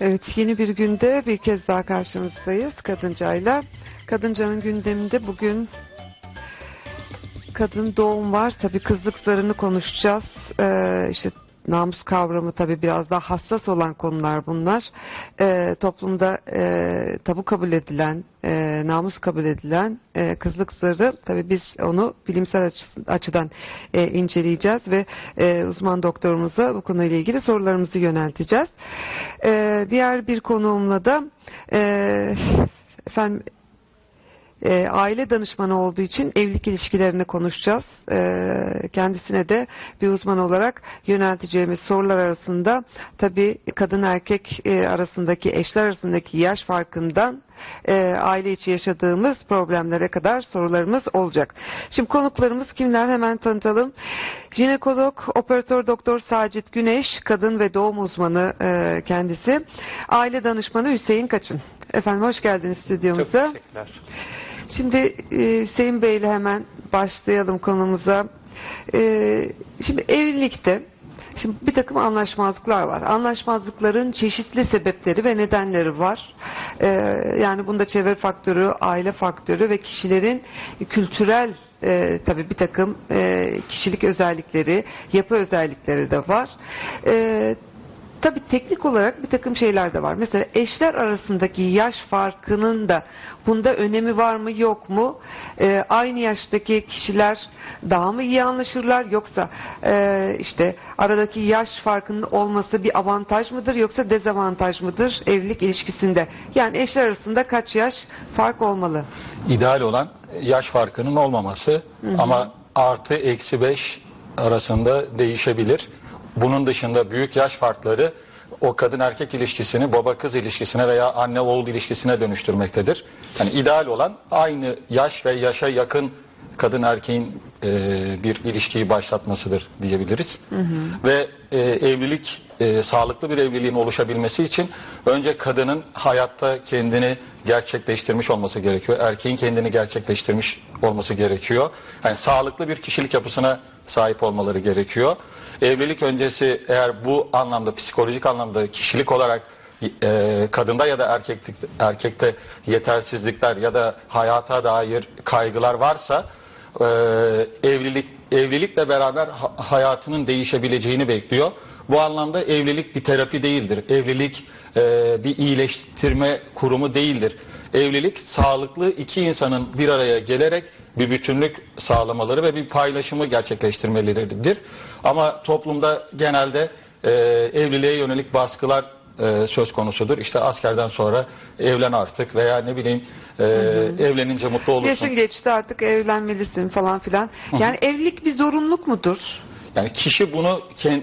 Evet yeni bir günde bir kez daha karşınızdayız Kadınca'yla. Kadınca'nın gündeminde bugün kadın doğum var. Tabii kızlık zarını konuşacağız. Ee, işte namus kavramı tabii biraz daha hassas olan konular bunlar. Ee, toplumda e, tabu kabul edilen, e, namus kabul edilen e, kızlık zarı tabii biz onu bilimsel açı- açıdan e, inceleyeceğiz ve e, uzman doktorumuza bu konuyla ilgili sorularımızı yönelteceğiz. E, diğer bir konuğumla da e, efendim e, aile danışmanı olduğu için evlilik ilişkilerini konuşacağız. E, kendisine de bir uzman olarak yönelteceğimiz sorular arasında tabii kadın erkek e, arasındaki eşler arasındaki yaş farkından e, aile içi yaşadığımız problemlere kadar sorularımız olacak. Şimdi konuklarımız kimler hemen tanıtalım. Jinekolog, operatör doktor Sacit Güneş, kadın ve doğum uzmanı e, kendisi. Aile danışmanı Hüseyin Kaçın. Efendim hoş geldiniz Çok stüdyomuza. teşekkürler. Şimdi e, Hüseyin Bey ile hemen başlayalım konumuza. E, şimdi evlilikte şimdi bir takım anlaşmazlıklar var. Anlaşmazlıkların çeşitli sebepleri ve nedenleri var. E, yani bunda çevre faktörü, aile faktörü ve kişilerin kültürel e, tabii bir takım e, kişilik özellikleri, yapı özellikleri de var. E, Tabii teknik olarak bir takım şeyler de var. Mesela eşler arasındaki yaş farkının da bunda önemi var mı yok mu? Ee, aynı yaştaki kişiler daha mı iyi anlaşırlar yoksa e, işte aradaki yaş farkının olması bir avantaj mıdır yoksa dezavantaj mıdır evlilik ilişkisinde? Yani eşler arasında kaç yaş fark olmalı? İdeal olan yaş farkının olmaması ama artı eksi 5 arasında değişebilir. Bunun dışında büyük yaş farkları o kadın erkek ilişkisini baba kız ilişkisine veya anne oğul ilişkisine dönüştürmektedir. Yani ideal olan aynı yaş ve yaşa yakın kadın erkeğin e, bir ilişkiyi başlatmasıdır diyebiliriz. Ve e, evlilik e, sağlıklı bir evliliğin oluşabilmesi için önce kadının hayatta kendini gerçekleştirmiş olması gerekiyor. Erkeğin kendini gerçekleştirmiş olması gerekiyor. Yani sağlıklı bir kişilik yapısına sahip olmaları gerekiyor. Evlilik öncesi eğer bu anlamda psikolojik anlamda kişilik olarak e, kadında ya da erkekte, erkekte yetersizlikler ya da hayata dair kaygılar varsa e, evlilik evlilikle beraber ha- hayatının değişebileceğini bekliyor. Bu anlamda evlilik bir terapi değildir. Evlilik e, bir iyileştirme kurumu değildir. Evlilik sağlıklı iki insanın bir araya gelerek bir bütünlük sağlamaları ve bir paylaşımı gerçekleştirmeleridir. Ama toplumda genelde e, evliliğe yönelik baskılar e, söz konusudur. İşte askerden sonra evlen artık veya ne bileyim e, evlenince mutlu olursun. Yaşın geçti artık evlenmelisin falan filan. Yani evlilik bir zorunluluk mudur? Yani kişi bunu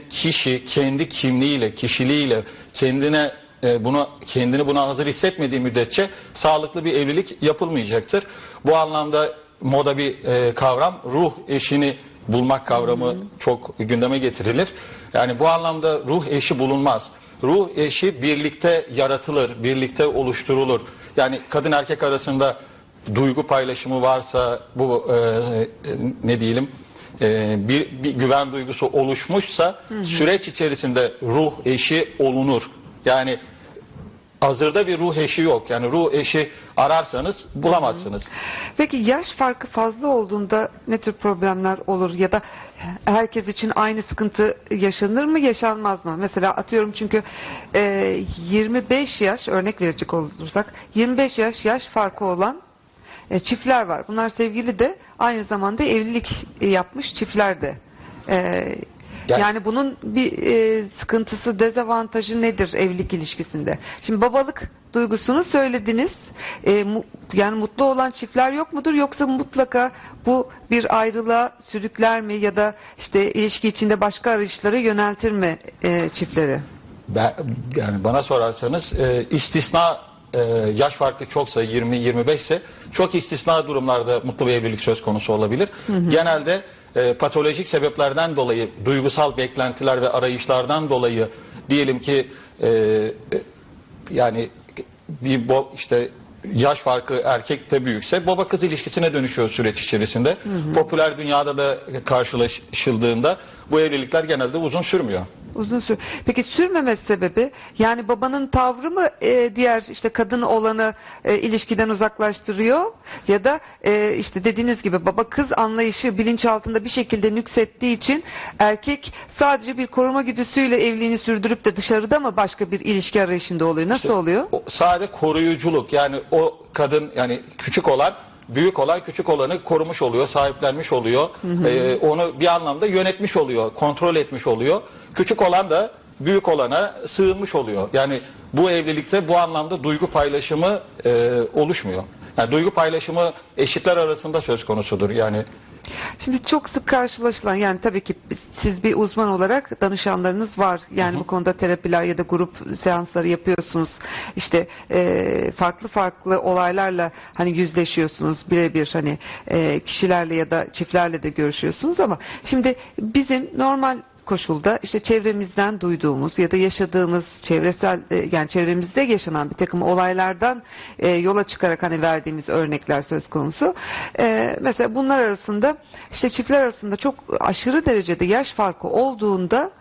kişi kendi kimliğiyle, kişiliğiyle kendine e, bunu kendini buna hazır hissetmediği müddetçe sağlıklı bir evlilik yapılmayacaktır. Bu anlamda moda bir e, kavram ruh eşini bulmak kavramı çok gündeme getirilir. Yani bu anlamda ruh eşi bulunmaz. Ruh eşi birlikte yaratılır, birlikte oluşturulur. Yani kadın erkek arasında duygu paylaşımı varsa bu e, e, ne diyelim e, bir, bir güven duygusu oluşmuşsa süreç içerisinde ruh eşi olunur. Yani hazırda bir ruh eşi yok. Yani ruh eşi ararsanız bulamazsınız. Peki yaş farkı fazla olduğunda ne tür problemler olur ya da herkes için aynı sıkıntı yaşanır mı yaşanmaz mı? Mesela atıyorum çünkü e, 25 yaş örnek verecek olursak 25 yaş yaş farkı olan e, çiftler var. Bunlar sevgili de aynı zamanda evlilik yapmış çiftler de. E, Yani- yani bunun bir e, sıkıntısı, dezavantajı nedir evlilik ilişkisinde? Şimdi babalık duygusunu söylediniz. E, mu- yani mutlu olan çiftler yok mudur yoksa mutlaka bu bir ayrılığa sürükler mi ya da işte ilişki içinde başka arayışlara yöneltir mi e, çiftleri? Ben, yani bana sorarsanız e, istisna e, yaş farkı çoksa 20-25 ise çok istisna durumlarda mutlu bir evlilik söz konusu olabilir. Genelde e, patolojik sebeplerden dolayı duygusal beklentiler ve arayışlardan dolayı diyelim ki e, e, yani bir bo, işte yaş farkı erkekte büyükse baba kız ilişkisine dönüşüyor süreç içerisinde. Popüler dünyada da karşılaşıldığında bu evlilikler genelde uzun sürmüyor. Uzun süre. Peki sürmemesi sebebi yani babanın tavrı mı e, diğer işte kadın olanı e, ilişkiden uzaklaştırıyor ya da e, işte dediğiniz gibi baba kız anlayışı bilinçaltında bir şekilde nüksettiği için erkek sadece bir koruma güdüsüyle evliliğini sürdürüp de dışarıda mı başka bir ilişki arayışında oluyor? Nasıl oluyor? O sadece koruyuculuk yani o kadın yani küçük olan büyük olan küçük olanı korumuş oluyor, sahiplenmiş oluyor. Ee, onu bir anlamda yönetmiş oluyor, kontrol etmiş oluyor. Küçük olan da büyük olana sığınmış oluyor. Yani bu evlilikte bu anlamda duygu paylaşımı e, oluşmuyor. Yani duygu paylaşımı eşitler arasında söz konusudur. Yani Şimdi çok sık karşılaşılan yani tabii ki siz bir uzman olarak danışanlarınız var. Yani bu konuda terapiler ya da grup seansları yapıyorsunuz. İşte e, farklı farklı olaylarla hani yüzleşiyorsunuz birebir hani e, kişilerle ya da çiftlerle de görüşüyorsunuz ama şimdi bizim normal koşulda işte çevremizden duyduğumuz ya da yaşadığımız çevresel e, yani çevremizde yaşanan bir takım olaylardan e, yola çıkarak hani verdiğimiz örnekler söz konusu. E, mesela bunlar arasında işte çiftler arasında çok aşırı derecede yaş farkı olduğunda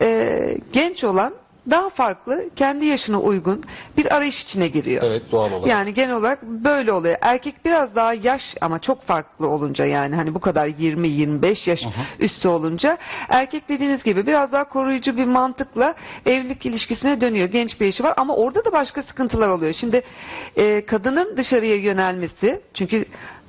e, genç olan daha farklı kendi yaşına uygun bir arayış içine giriyor. evet doğal olarak. Yani genel olarak böyle oluyor. Erkek biraz daha yaş ama çok farklı olunca yani hani bu kadar 20-25 yaş üstü olunca erkek dediğiniz gibi biraz daha koruyucu bir mantıkla evlilik ilişkisine dönüyor. Genç bir eşi var ama orada da başka sıkıntılar oluyor. Şimdi e, kadının dışarıya yönelmesi çünkü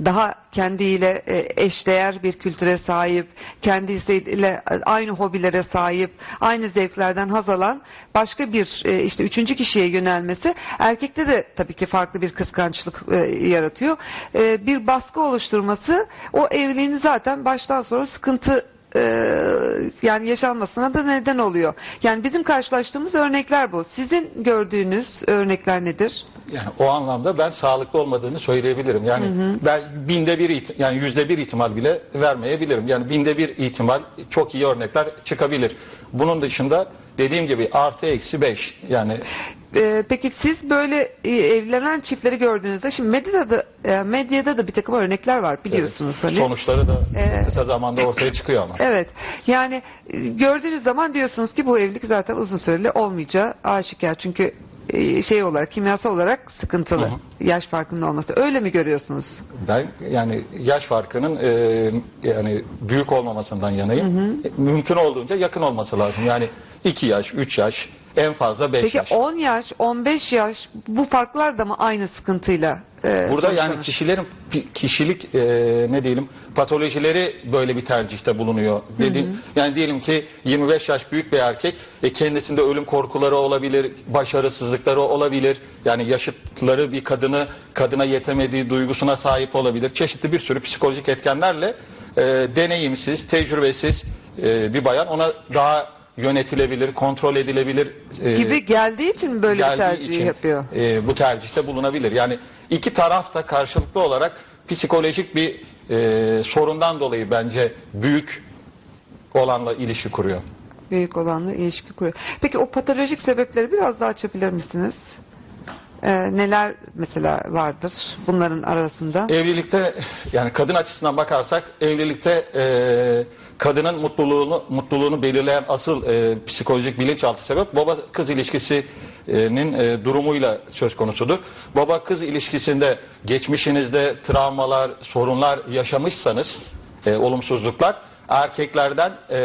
daha kendiyle e, eşdeğer bir kültüre sahip, kendisiyle aynı hobilere sahip, aynı zevklerden haz alan başka bir e, işte üçüncü kişiye yönelmesi erkekte de tabii ki farklı bir kıskançlık e, yaratıyor. Bir baskı oluşturması o evliliğini zaten baştan sonra sıkıntı yani yaşanmasına da neden oluyor. Yani bizim karşılaştığımız örnekler bu. Sizin gördüğünüz örnekler nedir? Yani o anlamda ben sağlıklı olmadığını söyleyebilirim. Yani ben binde bir yani yüzde bir ihtimal bile vermeyebilirim. Yani binde bir ihtimal çok iyi örnekler çıkabilir. Bunun dışında dediğim gibi artı eksi beş yani Ee, peki siz böyle e, evlenen çiftleri gördüğünüzde şimdi medyada da, e, medyada da bir takım örnekler var biliyorsunuz evet, hani. sonuçları da Ee, kısa zamanda ortaya çıkıyor ama. Evet. Yani e, gördüğünüz zaman diyorsunuz ki bu evlilik zaten uzun süreli olmayacağı aşikar. Çünkü e, şey olarak kimyasal olarak sıkıntılı. Hı Yaş farkının olması. Öyle mi görüyorsunuz? Ben yani yaş farkının e, yani büyük olmamasından yanayım. E, Mümkün olduğunca yakın olması lazım. Yani 2 yaş, 3 yaş, en fazla 5 Peki yaş. 10 yaş, 15 yaş bu farklar da mı aynı sıkıntıyla? E, Burada yani kişilerin kişilik e, ne diyelim patolojileri böyle bir tercihte bulunuyor. Dedi, yani diyelim ki 25 yaş büyük bir erkek e, kendisinde ölüm korkuları olabilir, başarısızlıkları olabilir. Yani yaşıtları bir kadını kadına yetemediği duygusuna sahip olabilir. Çeşitli bir sürü psikolojik etkenlerle e, deneyimsiz, tecrübesiz e, bir bayan ona daha yönetilebilir, kontrol edilebilir e, gibi geldiği için böyle geldiği tercih için, yapıyor. e, bu tercihte bulunabilir. Yani iki taraf da karşılıklı olarak psikolojik bir e, sorundan dolayı bence büyük olanla ilişki kuruyor. Büyük olanla ilişki kuruyor. Peki o patolojik sebepleri biraz daha açabilir misiniz? Ee, neler mesela vardır bunların arasında? Evlilikte yani kadın açısından bakarsak evlilikte e, kadının mutluluğunu mutluluğunu belirleyen asıl e, psikolojik bilinçaltı sebep baba kız ilişkisinin e, durumuyla söz konusudur. Baba kız ilişkisinde geçmişinizde travmalar, sorunlar yaşamışsanız e, olumsuzluklar erkeklerden e,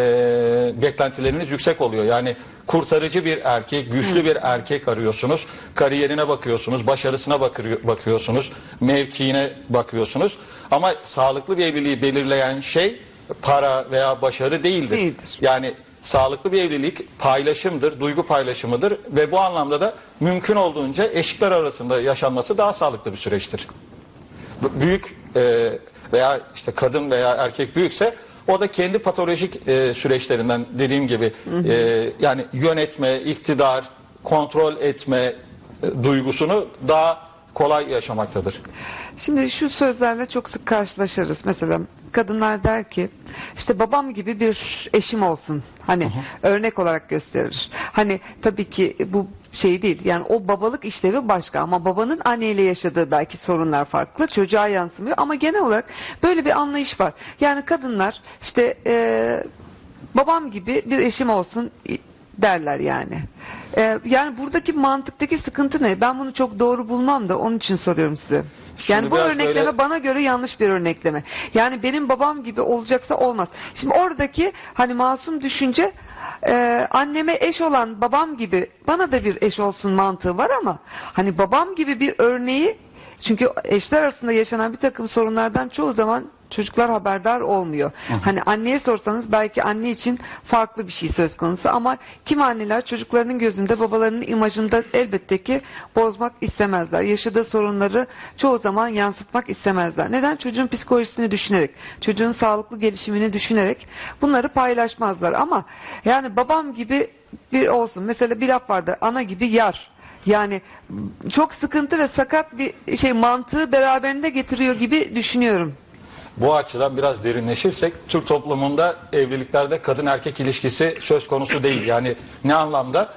beklentileriniz yüksek oluyor. Yani kurtarıcı bir erkek, güçlü bir erkek arıyorsunuz. Kariyerine bakıyorsunuz, başarısına bakıyor- bakıyorsunuz, mevkiine bakıyorsunuz. Ama sağlıklı bir evliliği belirleyen şey para veya başarı değildir. Değildir. Yani sağlıklı bir evlilik paylaşımdır, duygu paylaşımıdır ve bu anlamda da mümkün olduğunca eşitler arasında yaşanması daha sağlıklı bir süreçtir büyük e, veya işte kadın veya erkek büyükse o da kendi patolojik e, süreçlerinden dediğim gibi e, yani yönetme, iktidar, kontrol etme e, duygusunu daha kolay yaşamaktadır. Şimdi şu sözlerle çok sık karşılaşırız. Mesela kadınlar der ki işte babam gibi bir eşim olsun. Hani örnek olarak gösterir. Hani tabii ki bu şey değil. Yani o babalık işlevi başka ama babanın anneyle yaşadığı belki sorunlar farklı. Çocuğa yansımıyor ama genel olarak böyle bir anlayış var. Yani kadınlar işte eee, babam gibi bir eşim olsun derler yani. Ee, yani buradaki mantıktaki sıkıntı ne? Ben bunu çok doğru bulmam da onun için soruyorum size. Yani Şimdi bu örnekleme böyle- bana göre yanlış bir örnekleme. Yani benim babam gibi olacaksa olmaz. Şimdi oradaki hani masum düşünce e, anneme eş olan babam gibi bana da bir eş olsun mantığı var ama hani babam gibi bir örneği çünkü eşler arasında yaşanan bir takım sorunlardan çoğu zaman çocuklar haberdar olmuyor. Hani anneye sorsanız belki anne için farklı bir şey söz konusu ama kim anneler çocuklarının gözünde babalarının imajında elbette ki bozmak istemezler. Yaşadığı sorunları çoğu zaman yansıtmak istemezler. Neden? Çocuğun psikolojisini düşünerek, çocuğun sağlıklı gelişimini düşünerek bunları paylaşmazlar ama yani babam gibi bir olsun. Mesela bir laf vardı ana gibi yar. Yani çok sıkıntı ve sakat bir şey mantığı beraberinde getiriyor gibi düşünüyorum. Bu açıdan biraz derinleşirsek Türk toplumunda evliliklerde kadın erkek ilişkisi söz konusu değil. Yani ne anlamda?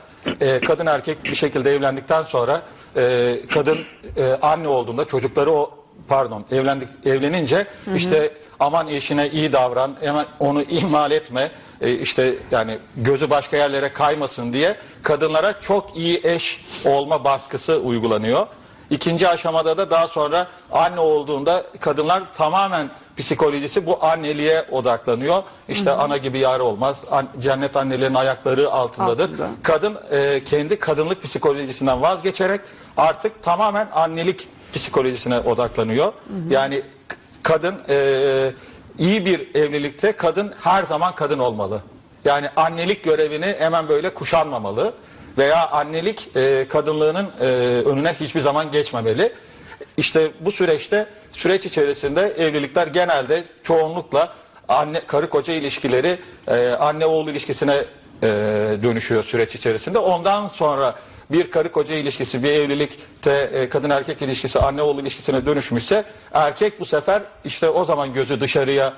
Ee, kadın erkek bir şekilde evlendikten sonra e, kadın e, anne olduğunda çocukları o pardon evlendik evlenince işte aman eşine iyi davran onu ihmal etme e, işte yani gözü başka yerlere kaymasın diye kadınlara çok iyi eş olma baskısı uygulanıyor. İkinci aşamada da daha sonra anne olduğunda kadınlar tamamen psikolojisi bu anneliğe odaklanıyor. İşte ana gibi yar olmaz. An- cennet annelerin ayakları altındadır. Altında. Kadın e, kendi kadınlık psikolojisinden vazgeçerek artık tamamen annelik psikolojisine odaklanıyor. Yani k- kadın e, iyi bir evlilikte kadın her zaman kadın olmalı. Yani annelik görevini hemen böyle kuşanmamalı veya annelik e, kadınlığının e, önüne hiçbir zaman geçmemeli. İşte bu süreçte süreç içerisinde evlilikler genelde çoğunlukla anne karı koca ilişkileri e, anne oğul ilişkisine e, dönüşüyor süreç içerisinde. Ondan sonra bir karı koca ilişkisi, bir evlilikte e, kadın erkek ilişkisi anne oğul ilişkisine dönüşmüşse erkek bu sefer işte o zaman gözü dışarıya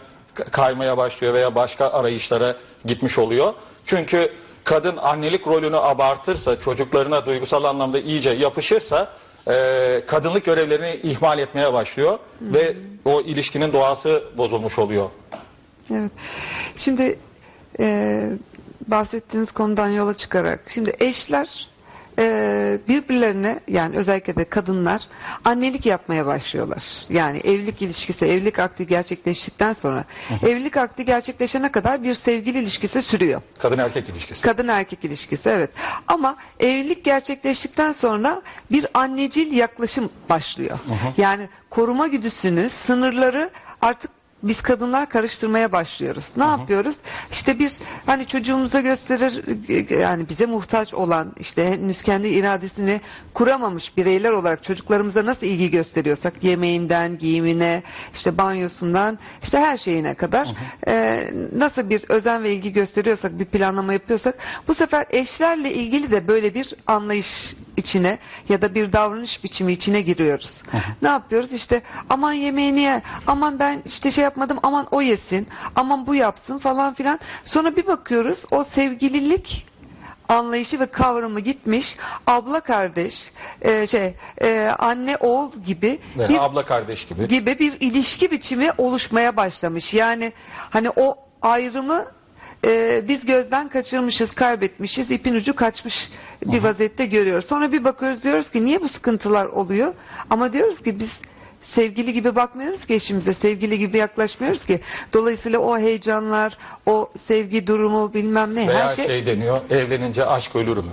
kaymaya başlıyor veya başka arayışlara gitmiş oluyor. Çünkü kadın annelik rolünü abartırsa, çocuklarına duygusal anlamda iyice yapışırsa e, kadınlık görevlerini ihmal etmeye başlıyor ve o ilişkinin doğası bozulmuş oluyor. Evet. Şimdi e, bahsettiğiniz konudan yola çıkarak şimdi eşler e, birbirlerine yani özellikle de kadınlar annelik yapmaya başlıyorlar. Yani evlilik ilişkisi, evlilik akdi gerçekleştikten sonra evlilik akdi gerçekleşene kadar bir sevgili ilişkisi sürüyor. Kadın erkek ilişkisi. Kadın erkek ilişkisi evet. Ama evlilik gerçekleştikten sonra bir annecil yaklaşım başlıyor. Yani koruma güdüsünü, sınırları artık biz kadınlar karıştırmaya başlıyoruz. Ne yapıyoruz? İşte biz hani çocuğumuza gösterir yani bize muhtaç olan işte henüz kendi iradesini kuramamış bireyler olarak çocuklarımıza nasıl ilgi gösteriyorsak yemeğinden, giyimine, işte banyosundan, işte her şeyine kadar e, nasıl bir özen ve ilgi gösteriyorsak, bir planlama yapıyorsak bu sefer eşlerle ilgili de böyle bir anlayış içine ya da bir davranış biçimi içine giriyoruz. Ne yapıyoruz? İşte aman yemeğini ye, aman ben işte şey yapmadım, aman o yesin, aman bu yapsın falan filan. Sonra bir bakıyoruz o sevgililik anlayışı ve kavramı gitmiş abla kardeş e, şey e, anne oğul gibi bir abla kardeş gibi. gibi bir ilişki biçimi oluşmaya başlamış. Yani hani o ayrımı e, biz gözden kaçırmışız, kaybetmişiz, ipin ucu kaçmış bir vaziyette görüyoruz. Sonra bir bakıyoruz diyoruz ki niye bu sıkıntılar oluyor? Ama diyoruz ki biz sevgili gibi bakmıyoruz ki eşimize, sevgili gibi yaklaşmıyoruz ki. Dolayısıyla o heyecanlar, o sevgi durumu bilmem ne Veya her şey şey deniyor, evlenince aşk ölür mü?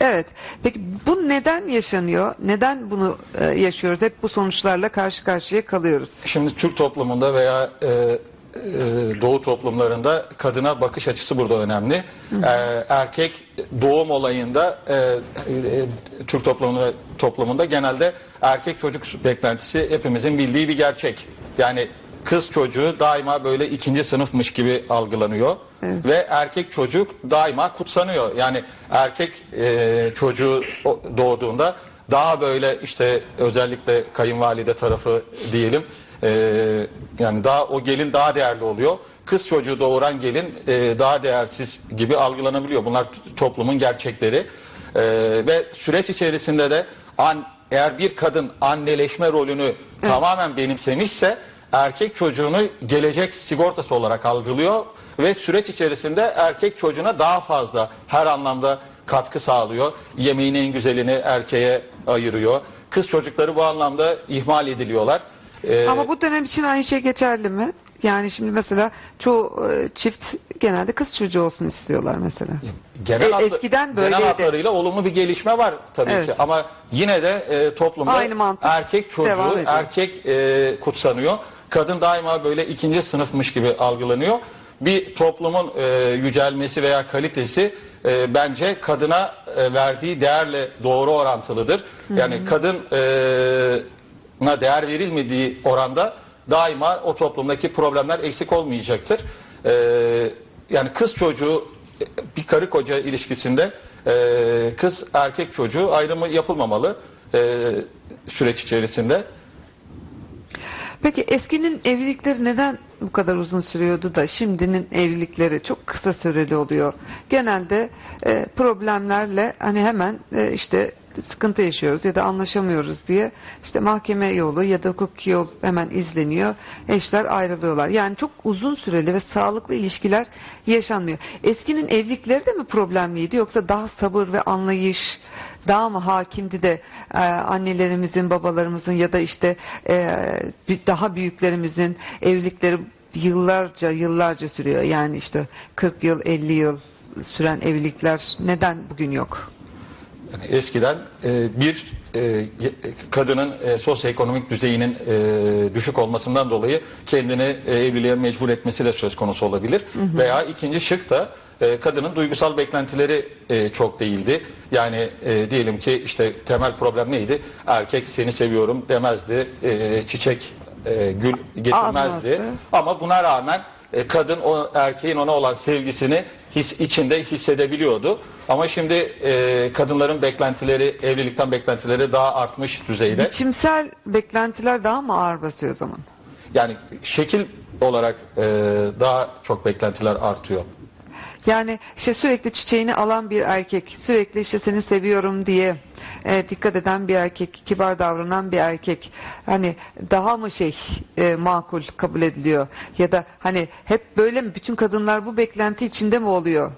Evet. Peki bu neden yaşanıyor? Neden bunu e, yaşıyoruz? Hep bu sonuçlarla karşı karşıya kalıyoruz. Şimdi Türk toplumunda veya e, Doğu toplumlarında kadına bakış açısı burada önemli. E, erkek doğum olayında e, e, Türk toplumunda, toplumunda genelde erkek çocuk beklentisi hepimizin bildiği bir gerçek. Yani kız çocuğu daima böyle ikinci sınıfmış gibi algılanıyor Evet. ve erkek çocuk daima kutsanıyor. Yani erkek e, çocuğu doğduğunda daha böyle işte özellikle kayınvalide tarafı diyelim e, yani daha o gelin daha değerli oluyor. Kız çocuğu doğuran gelin e, daha değersiz gibi algılanabiliyor. Bunlar toplumun gerçekleri. E, ve süreç içerisinde de an, eğer bir kadın anneleşme rolünü tamamen benimsemişse erkek çocuğunu gelecek sigortası olarak algılıyor ve süreç içerisinde erkek çocuğuna daha fazla her anlamda katkı sağlıyor. Yemeğin en güzelini erkeğe ayırıyor. Kız çocukları bu anlamda ihmal ediliyorlar. Ee, Ama bu dönem için aynı şey geçerli mi? Yani şimdi mesela çoğu e, çift genelde kız çocuğu olsun istiyorlar mesela. genel E, hatlı- eskiden böyleydi. Genel hatlarıyla olumlu bir gelişme var tabii Evet. ki. Ama yine de e, toplumda Aynı mantık erkek devam çocuğu, ediyor. erkek e, kutsanıyor. Kadın daima böyle ikinci sınıfmış gibi algılanıyor. Bir toplumun e, yücelmesi veya kalitesi e, bence kadına e, verdiği değerle doğru orantılıdır. Yani kadın e, na değer verilmediği oranda daima o toplumdaki problemler eksik olmayacaktır. Ee, yani kız çocuğu bir karı koca ilişkisinde e, kız erkek çocuğu ayrımı yapılmamalı e, süreç içerisinde. Peki eskinin evlilikleri neden bu kadar uzun sürüyordu da şimdinin evlilikleri çok kısa süreli oluyor? Genelde e, problemlerle hani hemen e, işte sıkıntı yaşıyoruz ya da anlaşamıyoruz diye işte mahkeme yolu ya da hukuki yol hemen izleniyor. Eşler ayrılıyorlar. Yani çok uzun süreli ve sağlıklı ilişkiler yaşanmıyor. Eskinin evlilikleri de mi problemliydi yoksa daha sabır ve anlayış daha mı hakimdi de e, annelerimizin, babalarımızın ya da işte e, daha büyüklerimizin evlilikleri yıllarca yıllarca sürüyor. Yani işte 40 yıl, 50 yıl süren evlilikler neden bugün yok? Yani eskiden e, bir e, kadının e, sosyoekonomik düzeyinin e, düşük olmasından dolayı kendini e, evliliğe mecbur etmesi de söz konusu olabilir. Veya ikinci şık da e, kadının duygusal beklentileri e, çok değildi. Yani e, diyelim ki işte temel problem neydi? Erkek seni seviyorum demezdi. E, çiçek, e, gül getirmezdi. Almazdı. Ama buna rağmen e, kadın o erkeğin ona olan sevgisini his, içinde hissedebiliyordu. Ama şimdi e, kadınların beklentileri, evlilikten beklentileri daha artmış düzeyde. Biçimsel beklentiler daha mı ağır basıyor o zaman? Yani şekil olarak e, daha çok beklentiler artıyor. Yani işte sürekli çiçeğini alan bir erkek, sürekli işte seni seviyorum diye e, dikkat eden bir erkek, kibar davranan bir erkek, hani daha mı şey e, makul kabul ediliyor? Ya da hani hep böyle mi? Bütün kadınlar bu beklenti içinde mi oluyor?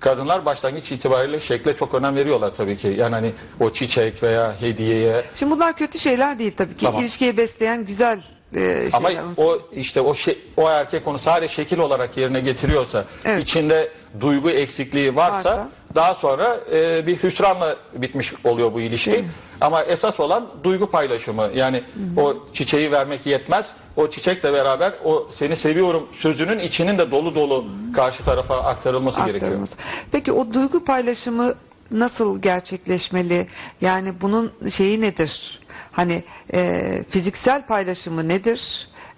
Kadınlar başlangıç itibariyle şekle çok önem veriyorlar tabii ki. Yani hani o çiçek veya hediyeye Şimdi bunlar kötü şeyler değil tabii ki. Tamam. İlişkiyi besleyen güzel e, şeyler. Ama o işte o şey, o erkek onu sadece şekil olarak yerine getiriyorsa, Evet. içinde duygu eksikliği varsa, Varsa. daha sonra e, bir hüsranla bitmiş oluyor bu ilişki. Ama esas olan duygu paylaşımı. Yani o çiçeği vermek yetmez. O çiçekle beraber o seni seviyorum sözünün içinin de dolu dolu karşı tarafa aktarılması gerekiyor. aktarılması. Peki o duygu paylaşımı nasıl gerçekleşmeli? Yani bunun şeyi nedir? Hani e, fiziksel paylaşımı nedir?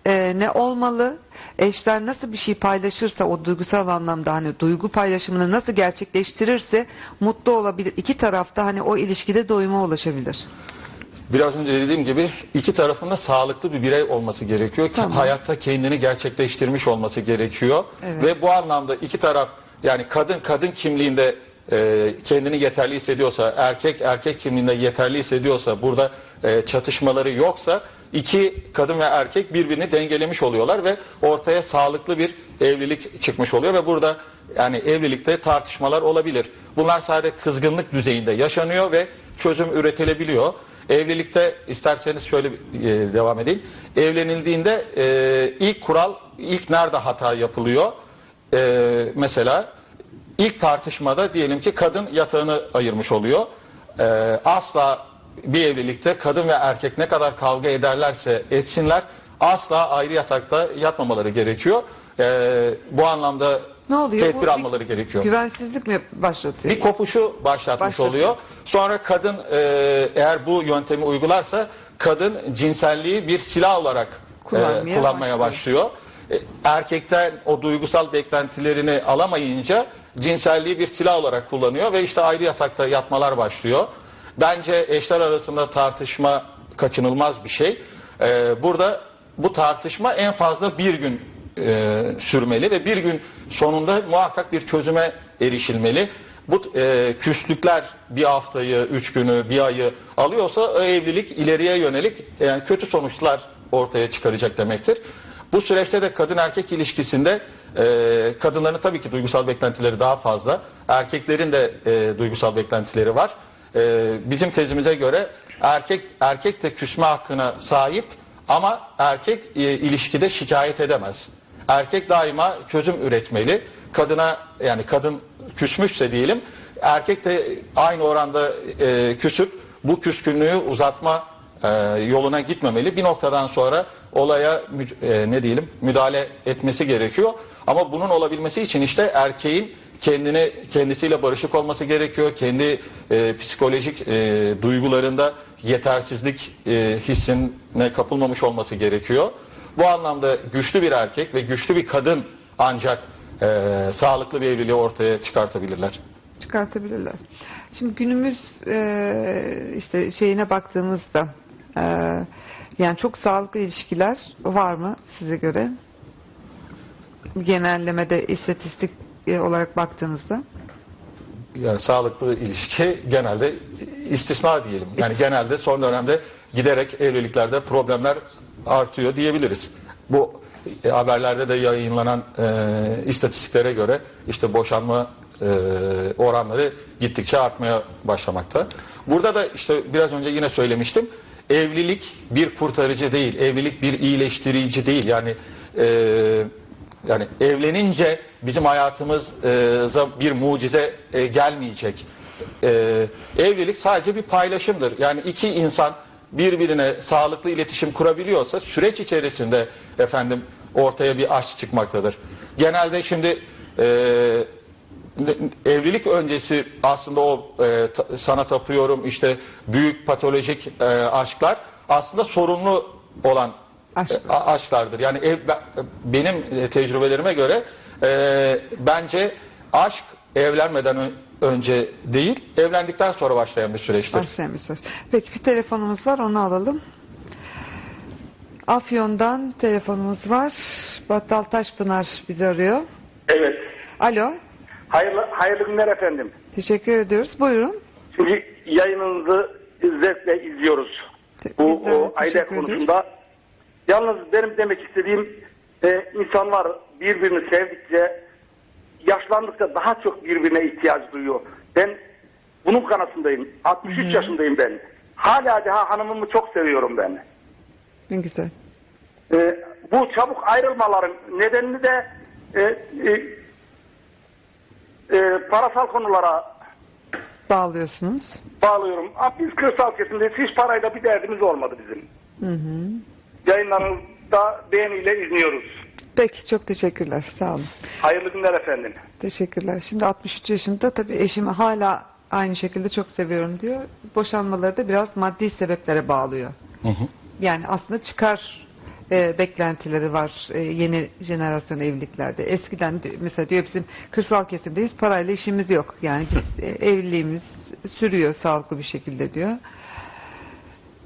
E, ne olmalı? Eşler nasıl bir şey paylaşırsa o duygusal anlamda hani duygu paylaşımını nasıl gerçekleştirirse mutlu olabilir. İki tarafta hani o ilişkide doyuma ulaşabilir. Biraz önce dediğim gibi iki tarafında sağlıklı bir birey olması gerekiyor. ki Tamam. Hayatta kendini gerçekleştirmiş olması gerekiyor. Evet. Ve bu anlamda iki taraf yani kadın kadın kimliğinde e, kendini yeterli hissediyorsa, erkek erkek kimliğinde yeterli hissediyorsa, burada e, çatışmaları yoksa iki kadın ve erkek birbirini dengelemiş oluyorlar ve ortaya sağlıklı bir evlilik çıkmış oluyor ve burada yani evlilikte tartışmalar olabilir. Bunlar sadece kızgınlık düzeyinde yaşanıyor ve çözüm üretilebiliyor. Evlilikte isterseniz şöyle e, devam edeyim. Evlenildiğinde ilk kural ilk nerede hata yapılıyor? Mesela ilk tartışmada diyelim ki kadın yatağını ayırmış oluyor. E, asla bir evlilikte kadın ve erkek ne kadar kavga ederlerse etsinler asla ayrı yatakta yatmamaları gerekiyor. E, bu anlamda Ne oluyor? Bu tedbir bir almaları gerekiyor. Güvensizlik mi başlatıyor? Bir kopuşu başlatmış Başlatıyor. oluyor. Sonra kadın e, eğer bu yöntemi uygularsa kadın cinselliği bir silah olarak e, Kullanmaya kullanmaya başlıyor. E, erkekten o duygusal beklentilerini alamayınca cinselliği bir silah olarak kullanıyor ve işte ayrı yatakta yatmalar başlıyor. Bence eşler arasında tartışma kaçınılmaz bir şey. E, burada bu tartışma en fazla bir gün e, sürmeli ve bir gün sonunda muhakkak bir çözüme erişilmeli. Bu e, küslükler bir haftayı, üç günü, bir ayı alıyorsa o evlilik ileriye yönelik yani kötü sonuçlar ortaya çıkaracak demektir. Bu süreçte de kadın erkek ilişkisinde e, kadınların tabii ki duygusal beklentileri daha fazla. Erkeklerin de e, duygusal beklentileri var. E, bizim tezimize göre erkek erkek de küsme hakkına sahip ama erkek e, ilişkide şikayet edemez. Erkek daima çözüm üretmeli. Kadına yani kadın küsmüşse diyelim erkek de aynı oranda e, küsüp bu küskünlüğü uzatma e, yoluna gitmemeli. Bir noktadan sonra olaya e, ne diyelim müdahale etmesi gerekiyor. Ama bunun olabilmesi için işte erkeğin kendini kendisiyle barışık olması gerekiyor. Kendi e, psikolojik e, duygularında yetersizlik e, hissine kapılmamış olması gerekiyor. Bu anlamda güçlü bir erkek ve güçlü bir kadın ancak e, sağlıklı bir evliliği ortaya çıkartabilirler. çıkartabilirler. Şimdi günümüz e, işte şeyine baktığımızda e, yani çok sağlıklı ilişkiler var mı size göre? Genellemede istatistik e, olarak baktığınızda. Yani sağlıklı ilişki genelde istisna diyelim. Yani genelde son dönemde giderek evliliklerde problemler artıyor diyebiliriz. Bu e, haberlerde de yayınlanan e, istatistiklere göre işte boşanma e, oranları gittikçe artmaya başlamakta. Burada da işte biraz önce yine söylemiştim. Evlilik bir kurtarıcı değil, evlilik bir iyileştirici değil. Yani e, yani evlenince bizim hayatımıza bir mucize e, gelmeyecek. E, evlilik sadece bir paylaşımdır. Yani iki insan birbirine sağlıklı iletişim kurabiliyorsa süreç içerisinde efendim ortaya bir aşk çıkmaktadır. Genelde şimdi e, evlilik öncesi aslında o e, ta- sana tapıyorum işte büyük patolojik e, aşklar aslında sorunlu olan Aşk. e, a- aşklardır. Yani ev, ben- benim e, tecrübelerime göre e, bence aşk evlenmeden ö- önce değil, evlendikten sonra başlayan bir süreçtir. Başlayan bir söz. Peki bir telefonumuz var onu alalım. Afyon'dan telefonumuz var. Battal Taşpınar bizi arıyor. Evet. Alo. Hayırlı, hayırlı günler efendim. Teşekkür ediyoruz. Buyurun. Şimdi yayınınızı zevkle izliyoruz. Te- Bu o, aile ediyoruz. konusunda. Yalnız benim demek istediğim e, insanlar birbirini sevdikçe yaşlandıkça daha çok birbirine ihtiyaç duyuyor. Ben bunun kanısındayım. 63 yaşındayım ben. Hala daha hanımımı çok seviyorum ben. Ne güzel. E, bu çabuk ayrılmaların nedenini de e, e, e, parasal konulara Bağlıyorsunuz. bağlıyorum. Abi Biz kırsal kesimdeyiz. Hiç parayla bir derdimiz olmadı bizim. Hı hı. Yayınlarınızda beğeniyle izliyoruz. Peki çok teşekkürler. Sağ olun. Hayırlı günler efendim. Teşekkürler. Şimdi 63 yaşında tabii eşimi hala aynı şekilde çok seviyorum diyor. Boşanmaları da biraz maddi sebeplere bağlıyor. Hı hı. Yani aslında çıkar e, beklentileri var e, yeni jenerasyon evliliklerde. Eskiden mesela diyor bizim kırsal kesimdeyiz parayla işimiz yok. Yani biz, e, evliliğimiz sürüyor sağlıklı bir şekilde diyor.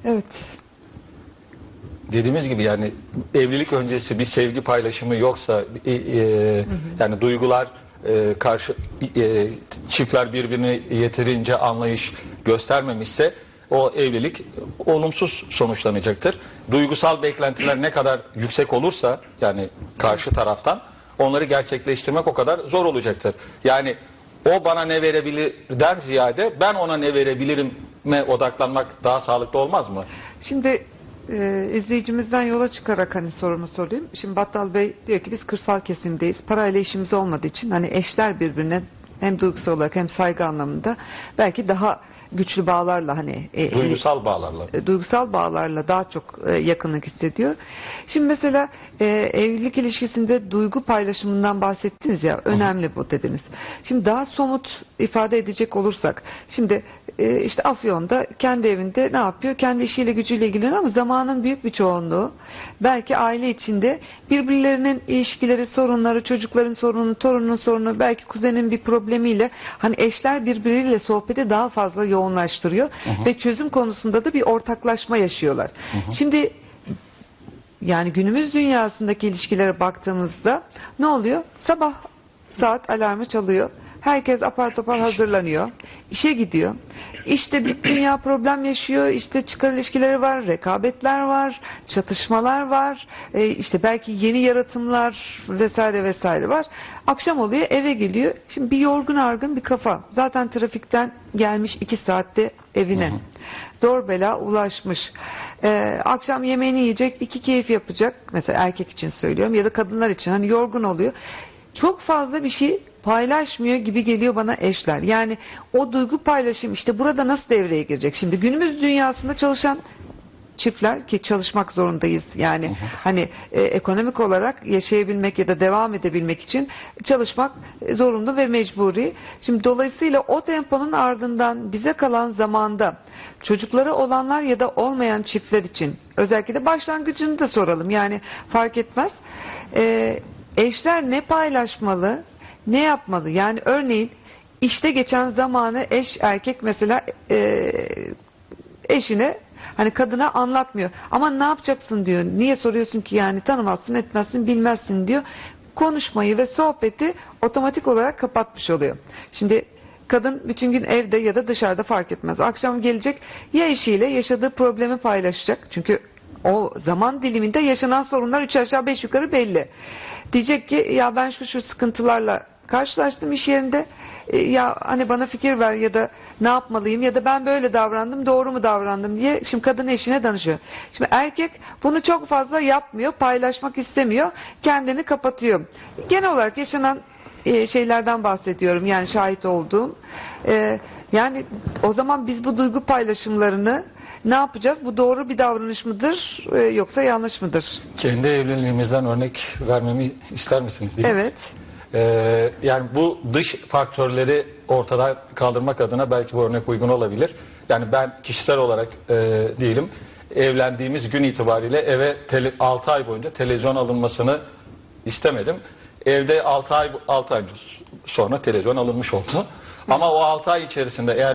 Evet. dediğimiz gibi yani evlilik öncesi bir sevgi paylaşımı yoksa e, e, yani duygular e, karşı e, çiftler birbirine yeterince anlayış göstermemişse o evlilik olumsuz sonuçlanacaktır. Duygusal beklentiler ne kadar yüksek olursa yani karşı taraftan onları gerçekleştirmek o kadar zor olacaktır. Yani o bana ne verebilirden ziyade ben ona ne verebilirime odaklanmak daha sağlıklı olmaz mı? Şimdi e, izleyicimizden yola çıkarak hani sorumu sorayım. Şimdi Battal Bey diyor ki biz kırsal kesimdeyiz. Parayla işimiz olmadığı için hani eşler birbirine hem duygusal olarak hem saygı anlamında belki daha güçlü bağlarla hani e, Duygusal bağlarla. e, duygusal bağlarla daha çok e, yakınlık hissediyor. Şimdi mesela e, evlilik ilişkisinde duygu paylaşımından bahsettiniz ya önemli bu dediniz. Şimdi daha somut ifade edecek olursak şimdi e, işte Afyon'da kendi evinde ne yapıyor? Kendi işiyle gücüyle ilgileniyor ama zamanın büyük bir çoğunluğu belki aile içinde birbirlerinin ilişkileri, sorunları, çocukların sorunu, torunun sorunu, belki kuzenin bir problemiyle hani eşler birbiriyle sohbeti daha fazla yoğunlaştırıyor ve çözüm konusunda da bir ortaklaşma yaşıyorlar. Şimdi yani günümüz dünyasındaki ilişkilere baktığımızda ne oluyor? Sabah saat alarmı çalıyor. Herkes apar topar hazırlanıyor. İşe gidiyor. İşte bir dünya problem yaşıyor. İşte çıkar ilişkileri var, rekabetler var, çatışmalar var. E, işte belki yeni yaratımlar vesaire vesaire var. Akşam oluyor eve geliyor. Şimdi bir yorgun argın bir kafa. Zaten trafikten gelmiş iki saatte evine. Zor bela ulaşmış. Ee, akşam yemeğini yiyecek, iki keyif yapacak. Mesela erkek için söylüyorum ya da kadınlar için. Hani yorgun oluyor. Çok fazla bir şey paylaşmıyor gibi geliyor bana eşler. Yani o duygu paylaşım işte burada nasıl devreye girecek? Şimdi günümüz dünyasında çalışan çiftler ki çalışmak zorundayız. Yani hani e, ekonomik olarak yaşayabilmek ya da devam edebilmek için çalışmak zorunlu ve mecburi. Şimdi dolayısıyla o temponun ardından bize kalan zamanda çocukları olanlar ya da olmayan çiftler için özellikle de başlangıcını da soralım. Yani fark etmez. E, eşler ne paylaşmalı, ne yapmalı? Yani örneğin işte geçen zamanı eş erkek mesela e, eşine hani kadına anlatmıyor. Ama ne yapacaksın diyor. Niye soruyorsun ki yani tanımazsın etmezsin bilmezsin diyor. Konuşmayı ve sohbeti otomatik olarak kapatmış oluyor. Şimdi kadın bütün gün evde ya da dışarıda fark etmez. Akşam gelecek ya eşiyle yaşadığı problemi paylaşacak. Çünkü o zaman diliminde yaşanan sorunlar üç aşağı beş yukarı belli. Diyecek ki ya ben şu şu sıkıntılarla karşılaştım iş yerinde. E, ya hani bana fikir ver ya da ne yapmalıyım ya da ben böyle davrandım doğru mu davrandım diye şimdi kadın eşine danışıyor. Şimdi erkek bunu çok fazla yapmıyor, paylaşmak istemiyor, kendini kapatıyor. Genel olarak yaşanan e, şeylerden bahsediyorum yani şahit olduğum. E, yani o zaman biz bu duygu paylaşımlarını ne yapacağız? Bu doğru bir davranış mıdır e, yoksa yanlış mıdır? Kendi evliliğimizden örnek vermemi ister misiniz? Değil mi? Evet. Ee, yani bu dış faktörleri ortadan kaldırmak adına belki bu örnek uygun olabilir. Yani ben kişisel olarak e, diyelim evlendiğimiz gün itibariyle eve 6 ay boyunca televizyon alınmasını istemedim. Evde 6 ay 6 ay sonra televizyon alınmış oldu. Ama o 6 ay içerisinde eğer